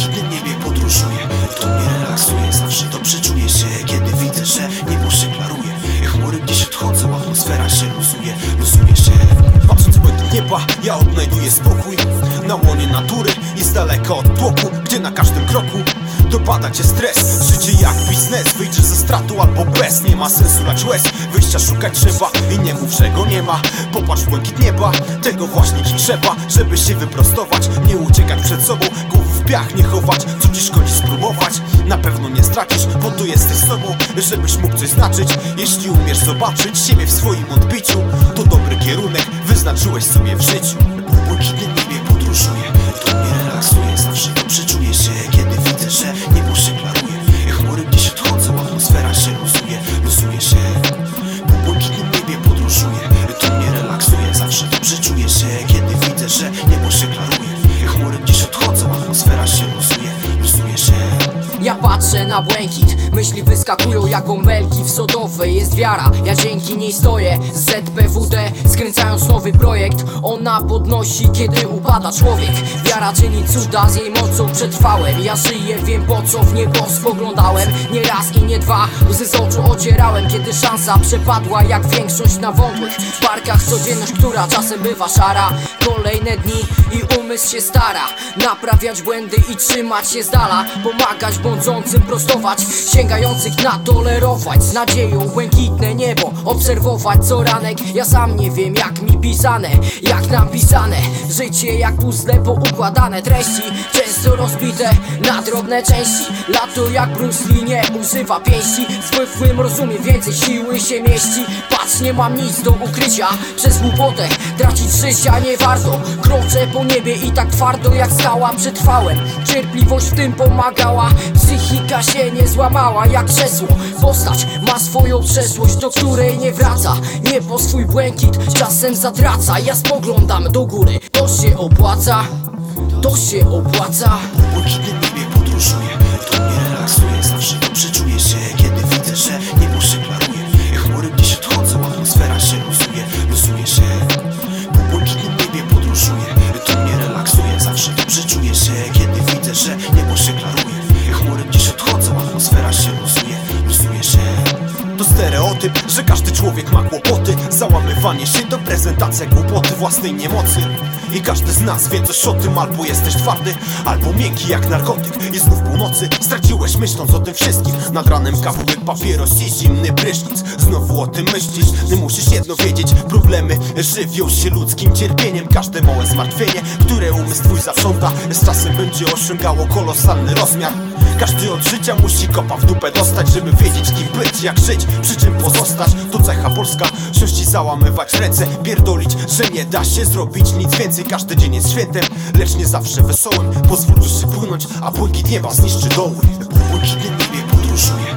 błękitnym niebie podróżuję To mnie relaksuje, zawsze dobrze czuję się Kiedy widzę, że niebo się klaruje. Chmury gdzieś odchodzą, atmosfera się luzuje Luzuje się Patrząc w nieba, ja odnajduję spokój Na łonie natury i z daleka od tłoku Gdzie na każdym kroku dopada cię stres. Życie jak biznes, wyjdziesz ze stratą albo bez Nie ma sensu lać łez, wyjścia szukać trzeba I nie mów, że go nie ma. Popatrz w błękit nieba, tego właśnie ci trzeba Żeby się wyprostować, nie uciekać przed sobą. Głów w piach nie chować, co ci szkodzi spróbować? Na pewno nie stracisz, bo tu jesteś sobą Żebyś mógł coś znaczyć. Jeśli umiesz zobaczyć siebie w swoim odbiciu To dobry kierunek, wyznaczyłeś sobie w życiu patrzę na błękit, myśli wyskakują jak bąbelki w sodowej. Jest wiara, ja dzięki niej stoję. ZPWD Skręcając nowy projekt, ona podnosi kiedy upada człowiek. Wiara czyni cuda, z jej mocą przetrwałem. Ja żyję, wiem po co w niebo spoglądałem. Nie raz i nie dwa, łzy z oczu ocierałem Kiedy szansa przepadła jak większość na wątłych barkach Codzienność, która czasem bywa szara Kolejne dni i umysł się stara. Naprawiać błędy i trzymać się z dala. Pomagać błądzącym prostować Sięgających na tolerować. Z nadzieją błękitne niebo Obserwować co ranek. Ja sam nie wiem jak mi pisane Jak napisane. Życie jak puzzle poukładane. Treści często rozbite na drobne części. Lato jak Bruce Lee nie używa pięści. Zwykłym rozumie więcej siły się mieści. Patrz nie mam nic do ukrycia. Przez głupotę tracić życia nie warto. Kroczę po niebie i tak twardo jak skała przetrwałem. Cierpliwość w tym pomagała. Psychika się nie złamała jak krzesło. Postać ma swoją przeszłość, do której nie wraca. Niebo swój błękit czasem zatraca. Ja spoglądam do góry, to się opłaca To się opłaca. Po błękitnym niebie podróżuję To mnie relaksuje, zawsze dobrze czuję się Kiedy widzę, że niebo się Chmury gdzieś odchodzą, atmosfera się luzuje Luzuje się. Po błękitnym niebie podróżuję To mnie relaksuje, zawsze dobrze czuję się Kiedy widzę, że niebo się Chmury gdzieś odchodzą, atmosfera się luzuje to stereotyp, że każdy człowiek ma kłopoty. Załamywanie się to prezentacja głupoty własnej niemocy. I każdy z nas wie coś o tym Albo jesteś twardy, albo miękki jak narkotyk. I znów północy straciłeś myśląc o tym wszystkim. Nad ranem kawałek papieros i zimny prysznic. Znowu o tym myślisz, ty musisz jedno wiedzieć. Problemy żywią się ludzkim cierpieniem. Każde małe zmartwienie, które umysł twój zaprząta Z czasem będzie osiągało kolosalny rozmiar każdy od życia musi kopa w dupę dostać Żeby wiedzieć kim być, jak żyć, przy czym pozostać? To cecha polska, sześci załamywać ręce Pierdolić, że nie da się zrobić nic więcej. Każdy dzień jest świętem, lecz nie zawsze wesołym. Pozwól duszy płynąć, a błękit nieba zniszczy doły. Błękitnym niebie podróżuję